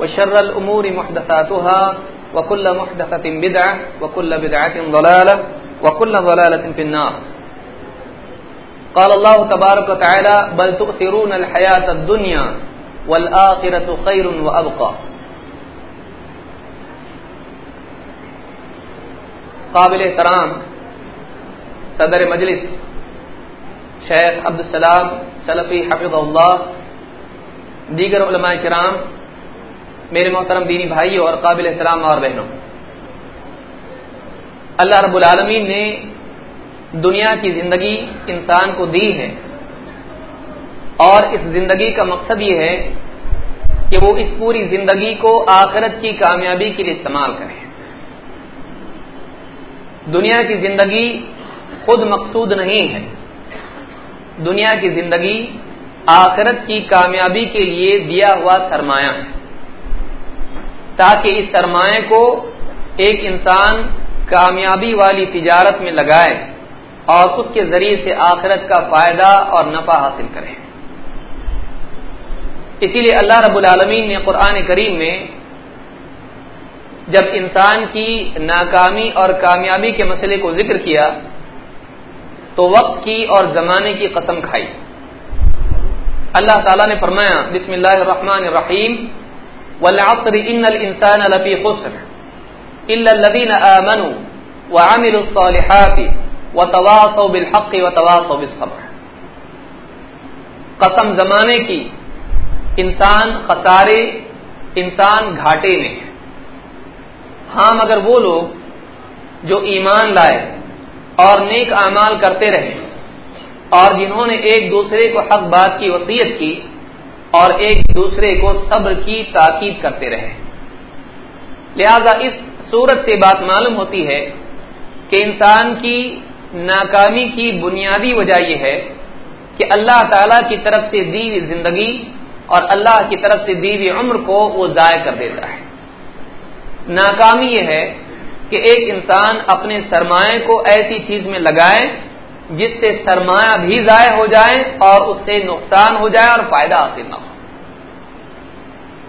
وشر الأمور محدثاتها وكل محدثة بدعة وكل بدعة ضلالة وكل ضلالة في النار. قال الله تبارك وتعالى بل تؤثرون الحياة الدنيا والآخرة خير وأبقى. قابل احترام صدر مجلس شیخ عبدالسلام سلفی حفظ اللہ، دیگر علماء کرام میرے محترم دینی بھائی اور قابل احترام اور بہنوں، اللہ رب العالمین نے دنیا کی زندگی انسان کو دی ہے اور اس زندگی کا مقصد یہ ہے کہ وہ اس پوری زندگی کو آخرت کی کامیابی کے لیے استعمال کرے۔ دنیا کی زندگی خود مقصود نہیں ہے۔ دنیا کی زندگی آخرت کی کامیابی کے لیے دیا ہوا سرمایہ ہے۔ تاکہ اس سرمایہ کو ایک انسان کامیابی والی تجارت میں لگائے اور اس کے ذریعے سے آخرت کا فائدہ اور نفع حاصل کرے۔ اسی لیے اللہ رب العالمین نے قرآن کریم میں جب انسان کی ناکامی اور کامیابی کے مسئلے کو ذکر کیا، تو وقت کی اور زمانے کی قسم کھائی۔ اللہ تعالیٰ نے فرمایا، بسم اللہ الرحمن الرحیم والعصر ان الانسان لفی خسر الا الذين امنوا وعملوا الصالحات وتواصوا بالحق وتواصوا بالصبر. قسم زمانے کی انسان خسارے، انسان گھاٹے میں ہے۔ ہاں مگر وہ لوگ جو ایمان لائے اور نیک اعمال کرتے رہے اور جنہوں نے ایک دوسرے کو حق بات کی وصیت کی اور ایک دوسرے کو صبر کی تاکید کرتے رہے۔ لہذا اس صورت سے بات معلوم ہوتی ہے کہ انسان کی ناکامی کی بنیادی وجہ یہ ہے کہ اللہ تعالی کی طرف سے دی ہوئی زندگی اور اللہ کی طرف سے دی ہوئی عمر کو وہ ضائع کر دیتا ہے۔ ناکامی یہ ہے کہ ایک انسان اپنے سرمایہ کو ایسی چیز میں لگائے جس سے سرمایہ بھی ضائع ہو جائے اور اس سے نقصان ہو جائے اور فائدہ حاصل نہ ہو۔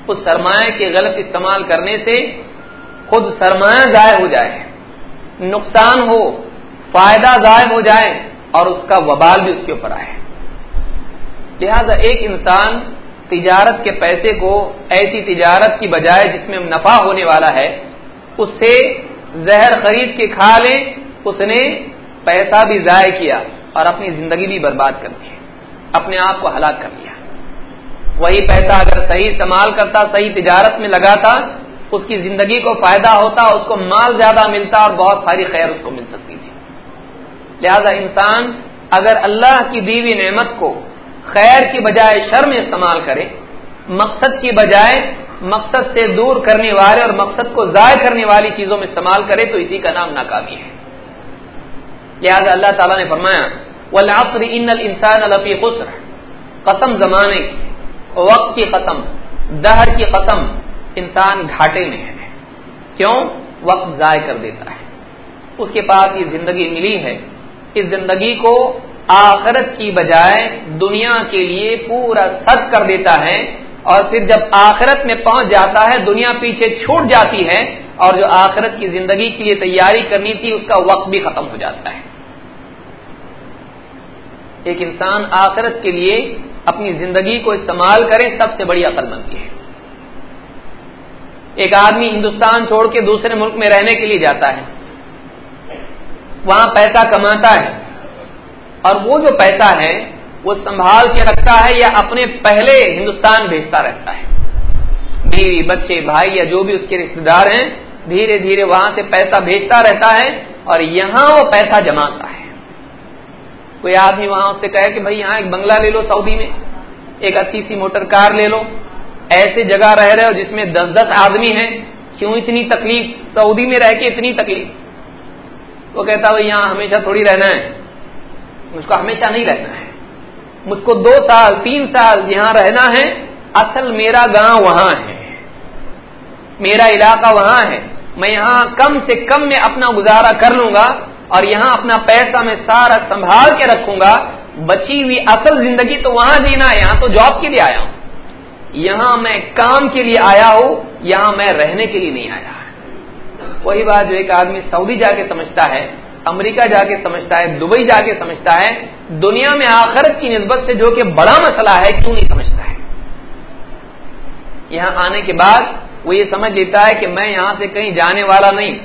اس سرمایہ کے غلط استعمال کرنے سے خود سرمایہ ضائع ہو جائے، نقصان ہو، فائدہ ضائع ہو جائے اور اس کا وبال بھی اس کے اوپر آئے۔ لہذا ایک انسان تجارت کے پیسے کو ایسی تجارت کی بجائے جس میں نفع ہونے والا ہے، اس سے زہر خرید کے کھا لے، اس نے پیسہ بھی ضائع کیا اور اپنی زندگی بھی برباد کر دی اپنے آپ کو ہلاک کر دیا۔ وہی پیسہ اگر صحیح استعمال کرتا، صحیح تجارت میں لگاتا، اس کی زندگی کو فائدہ ہوتا، اس کو مال زیادہ ملتا اور بہت ساری خیر اس کو مل سکتی تھی۔ لہذا انسان اگر اللہ کی دیوی نعمت کو خیر کی بجائے شر میں استعمال کرے، مقصد کی بجائے مقصد سے دور کرنے والے اور مقصد کو ضائع کرنے والی چیزوں میں استعمال کرے، تو اسی کا نام ناکامی ہے۔ لہذا اللہ تعالیٰ نے فرمایا، والعصر ان الانسان لفی خسر. قسم زمانے کی وقت کی قسم، دہر کی قسم انسان گھاٹے میں ہے۔ کیوں؟ وقت ضائع کر دیتا ہے۔ اس کے پاس یہ زندگی ملی ہے۔ اس زندگی کو آخرت کی بجائے دنیا کے لیے پورا سد کر دیتا ہے اور پھر جب آخرت میں پہنچ جاتا ہے، دنیا پیچھے چھوٹ جاتی ہے اور جو آخرت کی زندگی کے لیے تیاری کرنی تھی، اس کا وقت بھی ختم ہو جاتا ہے۔ ایک انسان آخرت کے لیے اپنی زندگی کو استعمال کرے سب سے بڑی عقل مندی ہے۔ ایک آدمی ہندوستان چھوڑ کے دوسرے ملک میں رہنے کے لیے جاتا ہے، وہاں پیسہ کماتا ہے، اور وہ جو پیسہ ہے، وہ سنبھال کے رکھتا ہے یا اپنے پہلے ہندوستان بھیجتا رہتا ہے۔ بیوی، بچے، بھائی یا جو بھی اس کے رشتے دار ہیں، دھیرے دھیرے وہاں سے پیسہ بھیجتا رہتا ہے اور یہاں وہ پیسہ جماتا ہے۔ کوئی آدمی وہاں سے کہے کہ بھائی یہاں ایک بنگلہ لے لو سعودی میں، ایک اچھی سی موٹر کار لے لو۔ ایسے جگہ رہ رہے ہو جس میں دس دس آدمی ہیں، کیوں اتنی تکلیف؟ سعودی میں رہ کے اتنی تکلیف۔ وہ کہتا بھائی یہاں ہمیشہ تھوڑی رہنا ہے۔ مجھ کو ہمیشہ نہیں رہنا ہے۔ مجھ کو دو سال، تین سال یہاں رہنا ہے۔ اصل میرا گاؤں وہاں ہے۔ میرا علاقہ وہاں ہے۔ میں یہاں کم سے کم میں اپنا گزارا کر لوں گا۔ اور یہاں اپنا پیسہ میں سارا سنبھال کے رکھوں گا، بچی ہوئی اصل زندگی تو وہاں جینا ہے، یہاں تو جاب کے لیے آیا ہوں۔ یہاں میں کام کے لیے آیا ہوں، یہاں میں رہنے کے لیے نہیں آیا۔ وہی بات جو ایک آدمی سعودی جا کے سمجھتا ہے، امریکہ جا کے سمجھتا ہے، دبئی جا کے سمجھتا ہے، دنیا میں آخرت کی نسبت سے جو کہ بڑا مسئلہ ہے، کیوں نہیں سمجھتا ہے؟ یہاں آنے کے بعد وہ یہ سمجھ لیتا ہے کہ میں یہاں سے کہیں جانے والا نہیں،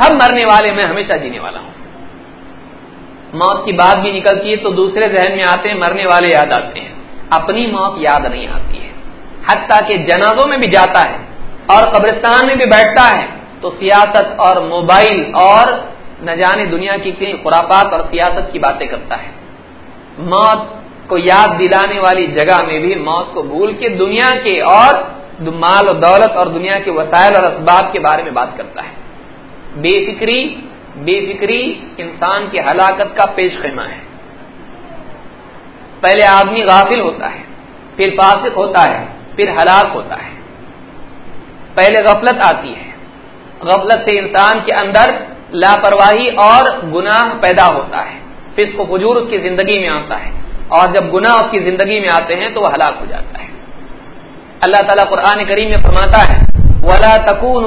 سب مرنے والے میں ہمیشہ جینے والا ہوں۔ موت کی بات بھی نکلتی ہے تو دوسرے ذہن میں آتے ہیں، مرنے والے یاد آتے ہیں۔ اپنی موت یاد نہیں آتی ہے۔ حتیٰ کہ جنازوں میں بھی جاتا ہے اور قبرستان میں بھی بیٹھتا ہے۔ تو سیاست اور موبائل اور نہ جانے دنیا کی کئی خرافات اور سیاست کی باتیں کرتا ہے۔ موت کو یاد دلانے والی جگہ میں بھی موت کو بھول کے دنیا کے اور مال و دولت اور دنیا کے وسائل اور اسباب کے بارے میں بات کرتا ہے۔ بے فکری بے فکری انسان کی ہلاکت کا پیش خیمہ ہے۔ پہلے آدمی غافل ہوتا ہے، پھر فاسق ہوتا ہے، پھر ہلاک ہوتا ہے۔ پہلے غفلت آتی ہے۔ غفلت سے انسان کے اندر لاپرواہی اور گناہ پیدا ہوتا ہے۔ فسق و فجور اس کی زندگی میں آتا ہے۔ اور جب گناہ اس کی زندگی میں آتے ہیں تو وہ ہلاک ہو جاتا ہے۔ اللہ تعالیٰ قرآن کریم میں فرماتا ہے، ولا تکون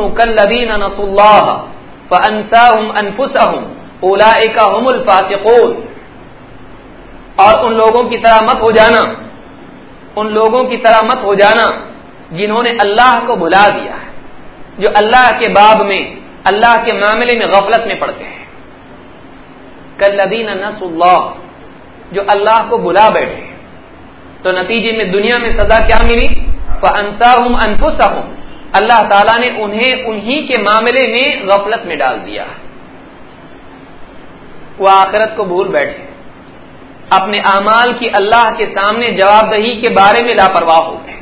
کلین نس اللہ هم الفاسقون۔ اور ان لوگوں کی طرح مت ہو جانا۔ ان لوگوں کی طرح مت ہو جانا جنہوں نے اللہ کو بھلا دیا ہے، جو اللہ کے باب میں، اللہ کے معاملے میں غفلت میں پڑتے ہیں۔ کلین نس اللہ، جو اللہ کو بلا بیٹھے۔ تو نتیجے میں دنیا میں سزا کیا ملی؟ اللہ تعالیٰ نے انہیں انہی کے معاملے میں غفلت میں ڈال دیا۔ وہ آخرت کو بھول بیٹھے۔ اپنے اعمال کی اللہ کے سامنے جواب دہی کے بارے میں لاپرواہ ہو گئے۔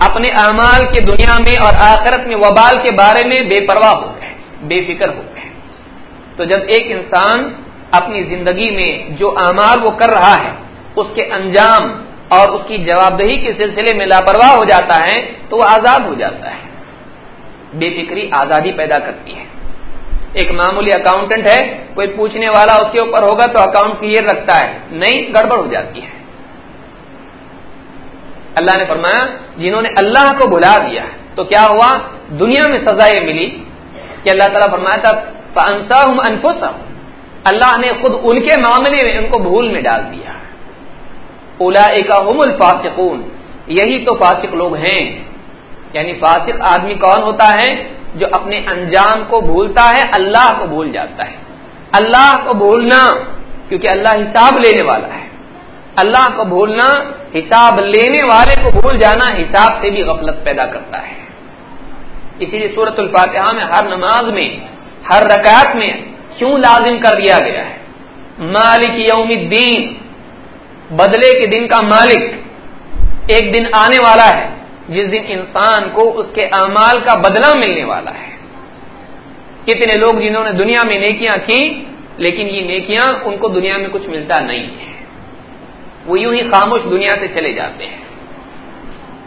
اپنے اعمال کے دنیا میں اور آخرت میں وبال کے بارے میں بے پرواہ ہو گئے، بے فکر ہو گئے۔ تو جب ایک انسان اپنی زندگی میں جو اعمال وہ کر رہا ہے، اس کے انجام اور اس کی جواب دہی کے سلسلے میں لاپرواہ ہو جاتا ہے تو وہ آزاد ہو جاتا ہے۔ بے فکری آزادی پیدا کرتی ہے۔ ایک معمولی اکاؤنٹنٹ ہے، کوئی پوچھنے والا اس کے اوپر ہوگا تو اکاؤنٹ کلیئر رکھتا ہے، نہیں گڑبڑ ہو جاتی ہے۔ اللہ نے فرمایا، جنہوں نے اللہ کو بلا دیا، تو کیا ہوا؟ دنیا میں سزا یہ ملی کہ اللہ تعالیٰ فرمایا تھا اللہ نے خود ان کے معاملے میں ان کو بھول میں ڈال دیا۔ الفاسقون۔ یہی تو فاسق لوگ ہیں۔ یعنی فاسق آدمی کون ہوتا ہے؟ جو اپنے انجام کو بھولتا ہے، اللہ کو بھول جاتا ہے۔ اللہ کو بھولنا کیونکہ اللہ حساب لینے والا ہے۔ اللہ کو بھولنا، حساب لینے والے کو بھول جانا حساب سے بھی غفلت پیدا کرتا ہے۔ اسی لیے صورت الفاتحہ میں ہر نماز میں، ہر رکعت میں کیوں لازم کر دیا گیا ہے؟ مالک یوم الدین بدلے کے دن کا مالک ایک دن آنے والا ہے، جس دن انسان کو اس کے اعمال کا بدلہ ملنے والا ہے۔ کتنے لوگ جنہوں نے دنیا میں نیکیاں کی، لیکن یہ نیکیاں ان کو دنیا میں کچھ ملتا نہیں ہے۔ وہ یوں ہی خاموش دنیا سے چلے جاتے ہیں۔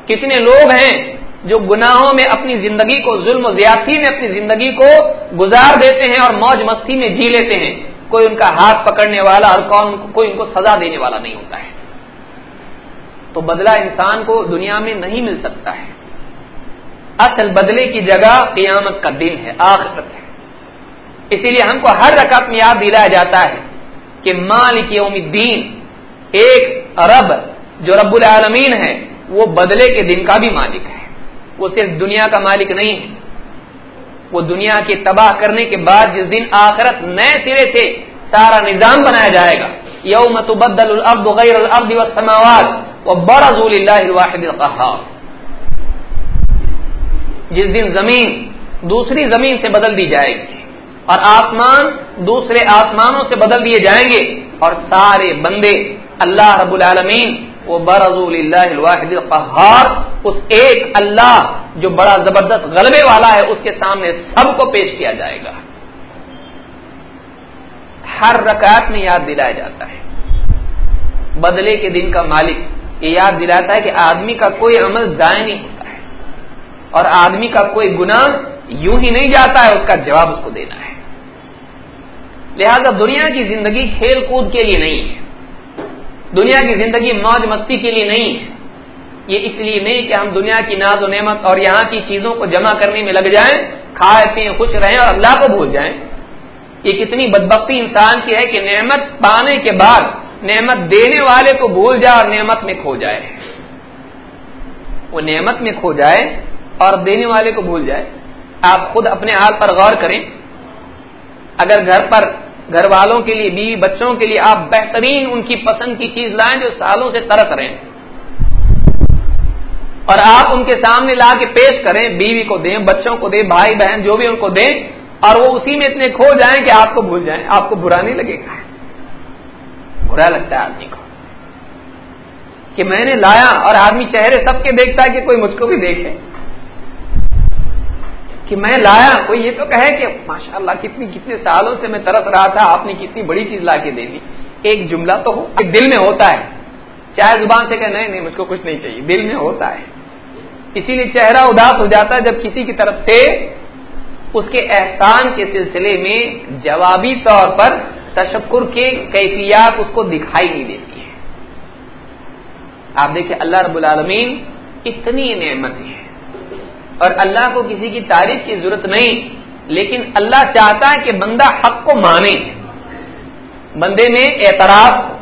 کتنے لوگ ہیں جو گناہوں میں اپنی زندگی کو، ظلم و زیادتی میں اپنی زندگی کو گزار دیتے ہیں اور موج مستی میں جی لیتے ہیں۔ کوئی ان کا ہاتھ پکڑنے والا اور کون کوئی ان کو سزا دینے والا نہیں ہوتا ہے۔ تو بدلہ انسان کو دنیا میں نہیں مل سکتا ہے۔ اصل بدلے کی جگہ قیامت کا دن ہے، آخرت ہے۔ اسی لیے ہم کو ہر رقم میں یاد دلایا جاتا ہے کہ مالک یوم الدین، ایک رب جو رب العالمین ہے، وہ بدلے کے دن کا بھی مالک ہے۔ وہ صرف دنیا کا مالک نہیں ہے۔ وہ دنیا کے تباہ کرنے کے بعد جس دن آخرت نئے سرے سے سارا نظام بنایا جائے گا۔ یوم تبدل الارض غیر الارض والسماوات وبرز لله الواحد القهار جس دن زمین دوسری زمین سے بدل دی جائے گی اور آسمان دوسرے آسمانوں سے بدل دیے جائیں گے اور سارے بندے اللہ رب العالمین وہ برضول اللہ الواحد القہار۔ اس ایک اللہ جو بڑا زبردست غلبے والا ہے، اس کے سامنے سب کو پیش کیا جائے گا۔ ہر رکعت میں یاد دلایا جاتا ہے۔ بدلے کے دن کا مالک یہ یاد دلاتا ہے کہ آدمی کا کوئی عمل ضائع نہیں ہوتا ہے۔ اور آدمی کا کوئی گنا یوں ہی نہیں جاتا ہے، اس کا جواب اس کو دینا ہے۔ لہذا دنیا کی زندگی کھیل کود کے لیے نہیں ہے۔ دنیا کی زندگی موج مستی کے لیے نہیں ہے۔ یہ اس لیے نہیں کہ ہم دنیا کی ناز و نعمت اور یہاں کی چیزوں کو جمع کرنے میں لگ جائیں، کھائے پیئیں، خوش رہیں اور اللہ کو بھول جائیں۔ یہ کتنی بدبختی انسان کی ہے کہ نعمت پانے کے بعد نعمت دینے والے کو بھول جائے اور نعمت میں کھو جائے۔ وہ نعمت میں کھو جائے اور دینے والے کو بھول جائے۔ آپ خود اپنے حال پر غور کریں۔ اگر گھر پر گھر والوں کے لیے، بیوی بچوں کے لیے آپ بہترین ان کی پسند کی چیز لائیں جو سالوں سے ترس رہے ہیں۔ اور آپ ان کے سامنے لا کے پیش کریں، بیوی کو دیں، بچوں کو دیں، بھائی بہن جو بھی ان کو دیں، اور وہ اسی میں اتنے کھو جائیں کہ آپ کو بھول جائیں۔ آپ کو برا نہیں لگے گا۔ برا لگتا ہے آدمی کو۔ کہ میں نے لایا اور آدمی چہرے سب کے دیکھتا ہے کہ کوئی مجھ کو بھی دیکھے۔ کہ میں لایا کوئی، یہ تو کہے کہ ماشاء اللہ کتنی، کتنے سالوں سے میں ترس رہا تھا، آپ نے کتنی بڑی چیز لا کے دے دی۔ ایک جملہ تو ہو دل میں ہوتا ہے۔ چاہے زبان سے کہ نہیں نہیں، مجھ کو کچھ نہیں چاہیے، دل میں ہوتا ہے۔ اسی لیے چہرہ اداس ہو جاتا ہے جب کسی کی طرف سے اس کے احسان کے سلسلے میں جوابی طور پر تشکر کے کیفیات اس کو دکھائی نہیں دیتی ہے۔ آپ دیکھیں، اللہ رب العالمین اتنی نعمت ہے۔ اور اللہ کو کسی کی تعریف کی ضرورت نہیں، لیکن اللہ چاہتا ہے کہ بندہ حق کو مانے۔ بندے میں اعتراف ہو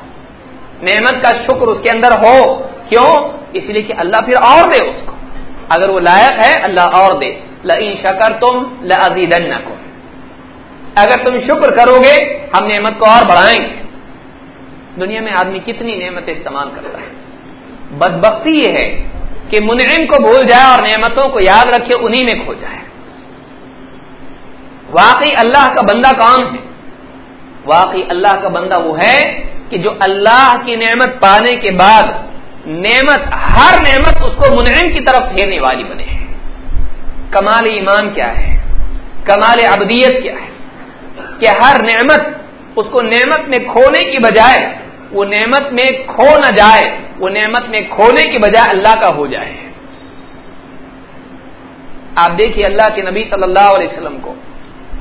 نعمت کا شکر اس کے اندر ہو۔ کیوں؟ اس لیے کہ اللہ پھر اور دے اس کو۔ اگر وہ لائق ہے، اللہ اور دے۔ لئن شکر تم لزیدن اگر تم شکر کرو گے، ہم نعمت کو اور بڑھائیں گے۔ دنیا میں آدمی کتنی نعمتیں استعمال کرتا ہے۔ بدبختی یہ ہے۔ کہ منعم کو بھول جائے اور نعمتوں کو یاد رکھے، انہی میں کھو جائے۔ واقعی اللہ کا بندہ کون ہے؟ واقعی اللہ کا بندہ وہ ہے کہ جو اللہ کی نعمت پانے کے بعد نعمت، ہر نعمت اس کو منعم کی طرف پھیرنے والی بنے۔ کمال ایمان کیا ہے؟ کمال ابدیت کیا ہے؟ کہ ہر نعمت اس کو نعمت میں کھونے کی بجائے، وہ نعمت میں کھو نہ جائے۔ وہ نعمت میں کھونے کی بجائے اللہ کا ہو جائے۔ آپ دیکھیے اللہ کے نبی صلی اللہ علیہ وسلم کو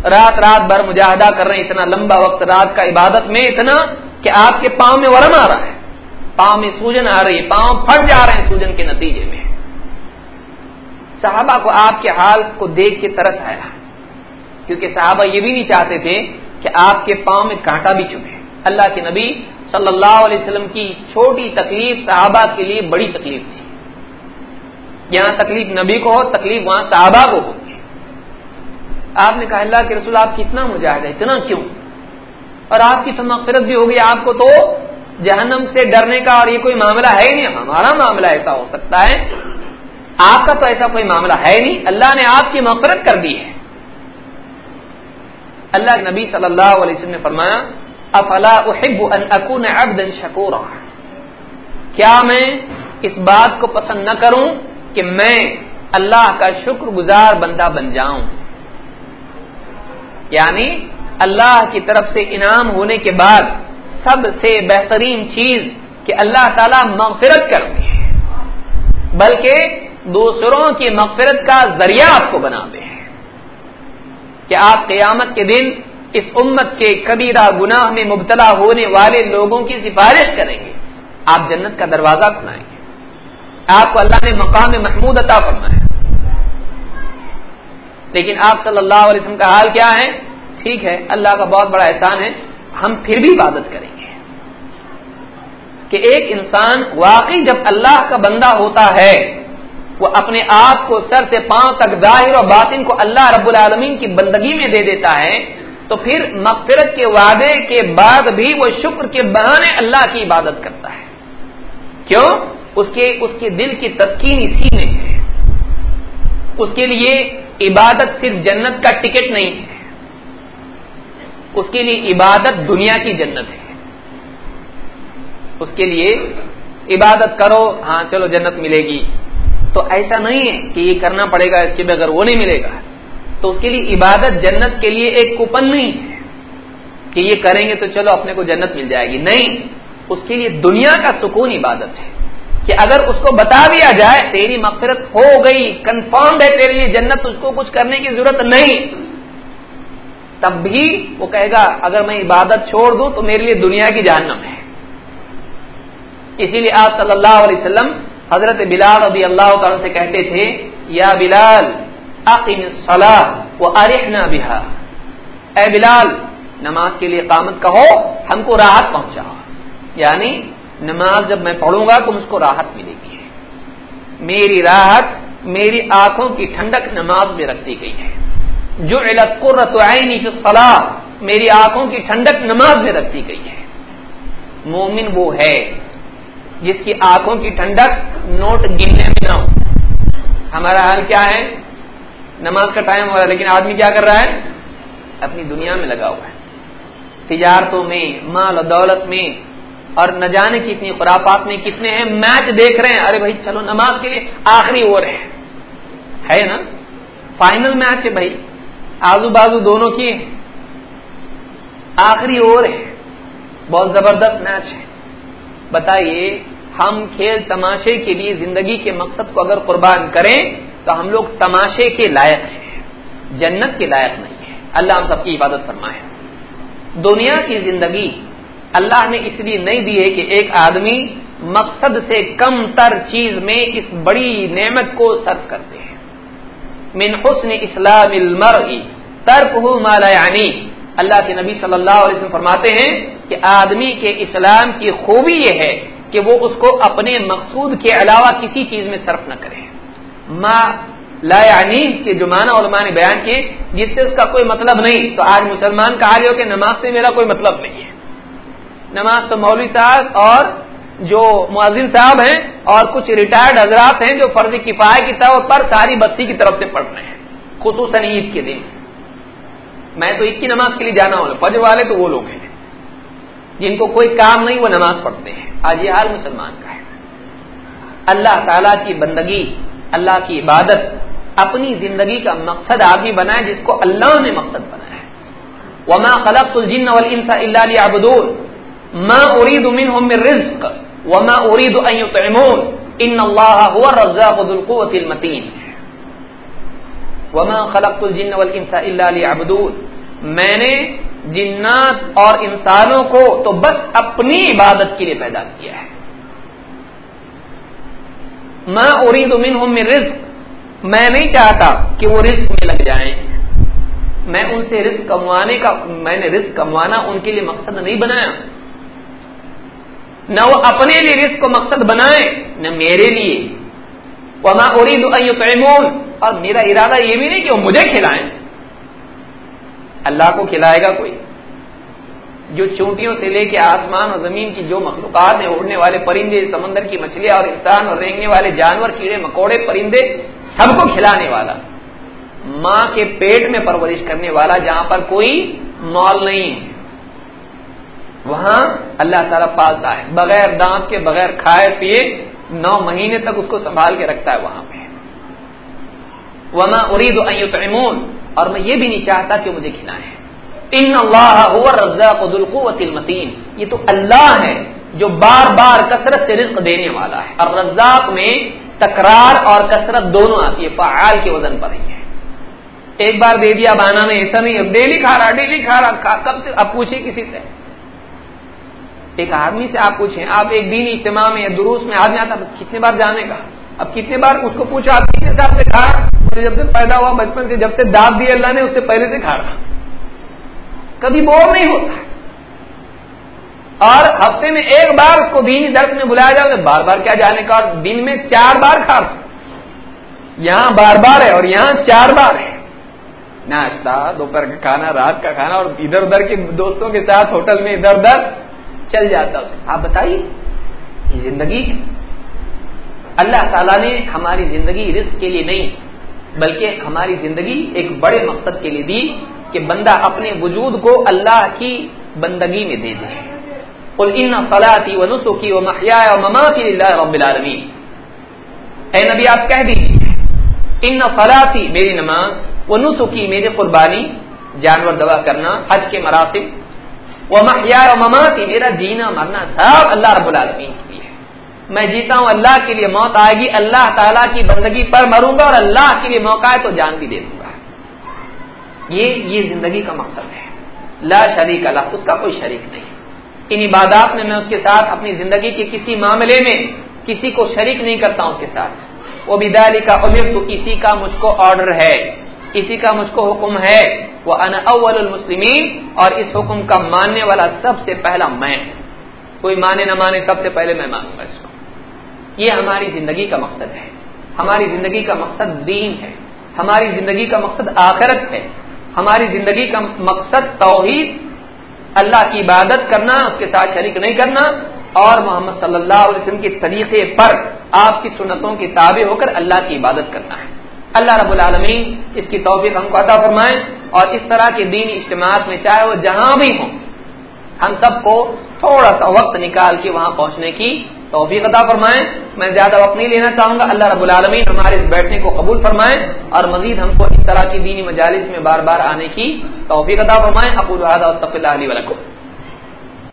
رات رات بھر مجاہدہ کر رہے ہیں، اتنا لمبا وقت رات کا عبادت میں اتنا کہ آپ کے پاؤں میں ورم آ رہا ہے۔ پاؤں میں سوجن آ رہی ہے، پاؤں پھٹ جا رہے ہیں سوجن کے نتیجے میں۔ صحابہ کو آپ کے حال کو دیکھ کے ترس آیا۔ کیونکہ صحابہ یہ بھی نہیں چاہتے تھے کہ آپ کے پاؤں میں کانٹا بھی چبھے۔ اللہ کے نبی صلی اللہ علیہ وسلم کی چھوٹی تکلیف صحابہ کے لیے بڑی تکلیف تھی۔ یہاں تکلیف نبی کو ہو، تکلیف وہاں صحابہ کو ہوتی آپ نے کہا، اللہ کے رسول، آپ کتنا مجاہد ہے اتنا کیوں؟ اور آپ کی تو مغفرت بھی ہوگی، آپ کو تو جہنم سے ڈرنے کا اور یہ کوئی معاملہ ہے ہی نہیں، ہمارا معاملہ ایسا ہو سکتا ہے۔ آپ کا تو ایسا کوئی معاملہ ہے نہیں، اللہ نے آپ کی مغفرت کر دی ہے۔ اللہ نبی صلی اللہ علیہ وسلم نے فرمایا افلا احب ان اکون عبدا شکورا؟ کیا میں اس بات کو پسند نہ کروں کہ میں اللہ کا شکر گزار بندہ بن جاؤں؟ یعنی اللہ کی طرف سے انعام ہونے کے بعد سب سے بہترین چیز کہ اللہ تعالی مغفرت کر دے بلکہ دوسروں کی مغفرت کا ذریعہ آپ کو بنا دے کہ آپ قیامت کے دن اس امت کے کبیرہ گناہ میں مبتلا ہونے والے لوگوں کی سفارش کریں گے۔ آپ جنت کا دروازہ کھلائیں گے۔ آپ کو اللہ نے مقام محمود عطا کرنا ہے لیکن آپ صلی اللہ علیہ وسلم کا حال کیا ہے؟ ٹھیک ہے، اللہ کا بہت بڑا احسان ہے۔ ہم پھر بھی عبادت کریں گے۔ کہ ایک انسان واقعی جب اللہ کا بندہ ہوتا ہے، وہ اپنے آپ کو سر سے پاؤں تک ظاہر اور باطن کو اللہ رب العالمین کی بندگی میں دے دیتا ہے تو پھر مغفرت کے وعدے کے بعد بھی وہ شکر کے بہانے اللہ کی عبادت کرتا ہے۔ کیوں؟ اس کے اس کے دل کی تسکین اسی میں ہے اس کے لیے عبادت صرف جنت کا ٹکٹ نہیں ہے۔ اس کے لیے عبادت دنیا کی جنت ہے۔ اس کے لیے عبادت کرو ہاں چلو جنت ملے گی۔ تو ایسا نہیں ہے کہ یہ کرنا پڑے گا، اس کے بغیر وہ نہیں ملے گا۔ تو اس کے لیے عبادت جنت کے لیے ایک کوپن نہیں ہے کہ یہ کریں گے تو چلو اپنے کو جنت مل جائے گی۔ نہیں، اس کے لیے دنیا کا سکون عبادت ہے کہ اگر اس کو بتا دیا جائے، تیری مغفرت ہو گئی کنفرمڈ ہے تیرے لیے جنت، اس کو کچھ کرنے کی ضرورت نہیں۔ تب بھی وہ کہے گا، اگر میں عبادت چھوڑ دوں تو میرے لیے دنیا کی جہنم ہے۔ اسی لیے آپ صلی اللہ علیہ وسلم حضرت بلال رضی اللہ تعالی سے کہتے تھے، یا بلال صلاح وہ ارحنا بہا اے بلال، نماز کے لیے قامت کہو ہم کو راحت پہنچاؤ۔ یعنی نماز جب میں پڑھوں گا تو مجھ کو راحت ملے گی۔ میری راحت میری آنکھوں کی ٹھنڈک نماز میں رکھتی گئی ہے۔ جو عینی فلاح میری آنکھوں کی ٹھنڈک نماز میں رکھتی گئی ہے۔ مومن وہ ہے جس کی آنکھوں کی ٹھنڈک نوٹ گننے میں نہ ہو۔ ہمارا حال کیا ہے؟ نماز کا ٹائم ہو رہا ہے، لیکن آدمی کیا کر رہا ہے؟ اپنی دنیا میں لگا ہوا ہے۔ تجارتوں میں، مال و دولت میں، اور نہ جانے کتنی خرافات میں کتنے ہیں۔ میچ دیکھ رہے ہیں۔ ارے بھائی، چلو نماز کے لیے آخری اوور ہے ہے نا؟ فائنل میچ ہے بھائی۔ آزو بازو دونوں کی آخری اوور ہے بہت زبردست میچ ہے۔ بتائیے، ہم کھیل تماشے کے لیے زندگی کے مقصد کو اگر قربان کریں تو ہم لوگ تماشے کے لائق ہیں، جنت کے لائق نہیں ہے اللہ ہم سب کی عبادت فرمائے۔ دنیا کی زندگی اللہ نے اس لیے نہیں دی ہے کہ ایک آدمی مقصد سے کم تر چیز میں اس بڑی نعمت کو سرف کرتے ہیں۔ من حسن اسلام المرء، ترک ہو مالا یعنی۔ اللہ کے نبی صلی اللہ علیہ وسلم فرماتے ہیں کہ آدمی کے اسلام کی خوبی یہ ہے کہ وہ اس کو اپنے مقصود کے علاوہ کسی چیز میں صرف نہ کرے۔ ما لا یعنی کے جو معنی علماء نے بیان کیے، جس سے اس کا کوئی مطلب نہیں۔ تو آج مسلمان کا ہو کہ نماز سے میرا کوئی مطلب نہیں ہے۔ نماز تو مولوی صاحب اور جو معذن صاحب ہیں اور کچھ ریٹائرڈ حضرات ہیں جو فرض کفایہ کی طور پر ساری بستی کی طرف سے پڑھ رہے ہیں، خصوصاً عید کے دن۔ میں تو عید کی نماز کے لیے جانا ہوں، فجر والے تو وہ لوگ ہیں۔ جن کو کوئی کام نہیں، وہ نماز پڑھتے ہیں۔ آج یہ حال مسلمان کا ہے۔ اللہ تعالی کی بندگی اللہ کی عبادت اپنی زندگی کا مقصد آدمی بنائے جس کو اللہ نے مقصد بنایا ہے۔ وما خلق الجن والانس الا ليعبدون۔ ما اريد منهم من رزق وما اريد ان يطعمون۔ ان الله هو الرزاق ذو القوه المتين۔ وما خلقت الجن والانس الا ليعبدون۔ میں نے جنات اور انسانوں کو تو بس اپنی عبادت کے لیے پیدا کیا ہے۔ میں ارید من رزق۔ میں نہیں چاہتا کہ وہ رزق میں لگ جائیں۔ میں ان سے رزق کموانے کا میں نے رزق کموانا، ان کے لیے مقصد نہیں بنایا۔ نہ وہ اپنے لیے رزق کو مقصد بنائے نہ میرے لیے۔ وما اريد ان اور میرا ارادہ یہ بھی نہیں کہ وہ مجھے کھلائیں۔ اللہ کو کھلائے گا کوئی؟ جو چونٹیوں سے لے کے آسمان اور زمین کی جو مخلوقات ہیں اڑنے والے پرندے، سمندر کی مچھلیاں اور انسان اور رینگنے والے جانور، کیڑے، مکوڑے، پرندے، سب کو کھلانے والا، ماں کے پیٹ میں پرورش کرنے والا جہاں پر کوئی مال نہیں ہے، وہاں اللہ تعالیٰ پالتا ہے۔ بغیر دانت کے، بغیر کھائے پیے، نو مہینے تک اس کو سنبھال کے رکھتا ہے وہاں پہ۔ وما ارید اور میں یہ بھی نہیں چاہتا کہ مجھے کھلائے ان اللہ رزاق القوت المتین۔ یہ تو اللہ ہے جو بار بار کثرت سے رزق دینے والا ہے۔ اور رزاق میں تکرار اور کثرت دونوں آتی ہے، فعال کے وزن پر ہی ہے۔ ایک بار دے دیا بانا میں ایسا نہیں ڈیلی کھا رہا، ڈیلی کھا رہا کب سے؟ اب پوچھے کسی سے۔ ایک آدمی سے آپ پوچھیں۔ آپ ایک دین اجتماع میں دروس میں آدمی آتا کتنے بار جانے کا؟ اب کتنے بار اس کو پوچھا، آپ کتنے حساب سے کھا رہا؟ جب سے پیدا ہوا بچپن سے، جب سے داد دی اللہ نے، اس سے پہلے سے کھا رہا۔ کبھی بور نہیں ہوتا۔ اور ہفتے میں ایک بار اس کو دینی درس میں بلایا جائے تو بار بار کیا جانے کا؟ اور دن میں چار بار کھا یہاں بار بار ہے اور یہاں چار بار ہے۔ ناشتہ، دوپہر کا کھانا، رات کا کھانا اور ادھر ادھر کے دوستوں کے ساتھ ہوٹل میں ادھر ادھر چل جاتا اسے آپ بتائیے، یہ زندگی اللہ تعالیٰ نے ہماری زندگی رزق کے لیے نہیں، بلکہ ہماری زندگی ایک بڑے مقصد کے لیے دی۔ کہ بندہ اپنے وجود کو اللہ کی بندگی میں دے دے۔ قل ان صلاتی و نسخی و محیا و مماتی للہ رب العالمین۔ اے نبی، آپ کہہ دیجیے ان صلاتی، میری نماز، و نسخی میری قربانی، جانور دوا کرنا، حج کے مراسم وہ محیا و مماتی، میرا جینا مرنا، سب اللہ رب العالمین کے لیے۔ میں جیتا ہوں، اللہ کے لیے موت آئے گی، اللہ تعالیٰ کی بندگی پر مروں گا اور اللہ کے لیے موقع ہے تو جان بھی دے دوں گا۔ یہ یہ زندگی کا مقصد ہے۔ لا شریک اللہ، اس کا کوئی شریک نہیں۔ ان عبادات میں میں اس کے ساتھ اپنی زندگی کے کسی معاملے میں کسی کو شریک نہیں کرتا ہوں اس کے ساتھ۔ وہ بدالی کا امیر تو کسی کا مجھ کو آرڈر ہے۔ کسی کا مجھ کو حکم ہے۔ وہ ان اول المسلمین اور اس حکم کا ماننے والا سب سے پہلا میں۔ کوئی مانے نہ مانے، سب سے پہلے میں مانوں گا اس کو۔ یہ ہماری زندگی کا مقصد ہے۔ ہماری زندگی کا مقصد دین ہے۔ ہماری زندگی کا مقصد آخرت ہے۔ ہماری زندگی کا مقصد توحید، اللہ کی عبادت کرنا، اس کے ساتھ شریک نہیں کرنا، اور محمد صلی اللہ علیہ وسلم کے طریقے پر آپ کی سنتوں کی تابع ہو کر اللہ کی عبادت کرنا ہے۔ اللہ رب العالمین اس کی توفیق ہم کو عطا فرمائیں اور اس طرح کے دینی اجتماعات میں چاہے وہ جہاں بھی ہوں، ہم سب کو تھوڑا سا وقت نکال کے وہاں پہنچنے کی توفیق عطا فرمائیں۔ میں زیادہ وقت نہیں لینا چاہوں گا۔ اللہ رب العالمین ہمارے اس بیٹھنے کو قبول فرمائیں اور مزید ہم کو اس طرح کی دینی مجالس میں بار بار آنے کی توفیق عطا فرمائیں۔ ابو الحاد اور علی ولکم